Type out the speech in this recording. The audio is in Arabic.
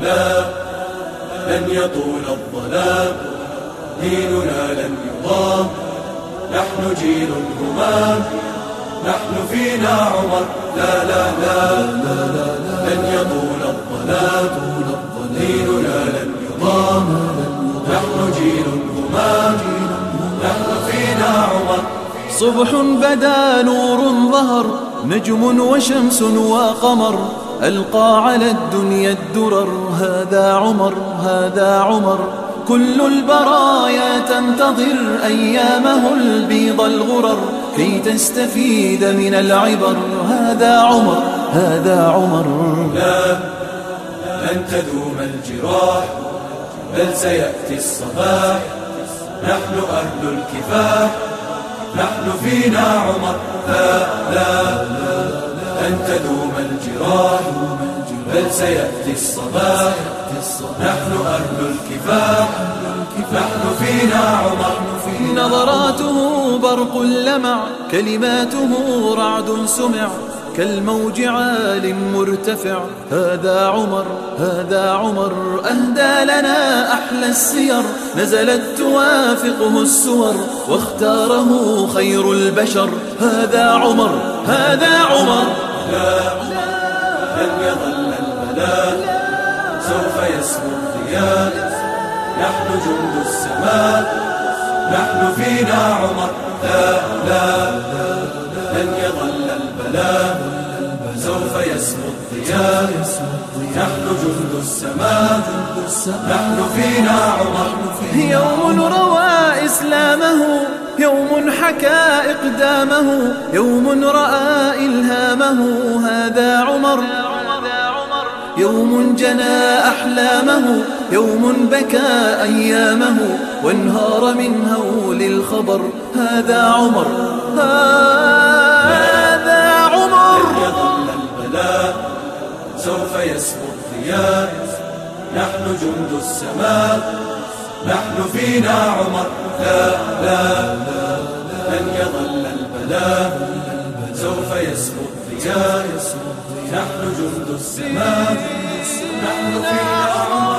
لا لن يطول الظلام ديننا لن يضام نحن جيل همام نحن فينا عمر لا لا لا لن يطول الظلام ديننا لن يضام نحن جيل همام نحن فينا عمر. صبح بدا نور ظهر نجم وشمس وقمر. ألقى على الدنيا الدرر هذا عمر هذا عمر. كل البرايا تنتظر أيامه البيض الغرر. كي تستفيد من العبر هذا عمر هذا عمر. لا لن تدوم الجراح بل سيأتي الصباح. نحن أهل الكفاح نحن فينا عمر. لا. بل سيأتي الصباح. نحن أهل الكفاح. نحن فينا عمر. نظراته برق لمع كلماته رعد سمع. كالموج عال مرتفع. هذا عمر هذا عمر أهدى لنا أحلى السير. نزلت توافقه السور واختاره خير البشر. هذا عمر هذا عمر. لا لن يظل البلاء سوف يسمو الضياء نحن جند السماء نحن فينا عمر. لا لا لن يظل البلاء. سوف يسمو الضياء نحن جند السماء نحن فينا عمر. يوم روى إسلامه يوم حكى إقدامه يوم رأى إلهامه. هذا عمر. يوم جنى أحلامه يوم بكى أيامه وانهار من هول الخبر هذا عمر هذا عمر. يظل البلاء سوف يسمو الضياء. نحن جند السماء نحن فينا عمر. لا لا لن يظل البلاء سوف يسمو الضياء. نحن جند السماء. نحن فينا عمر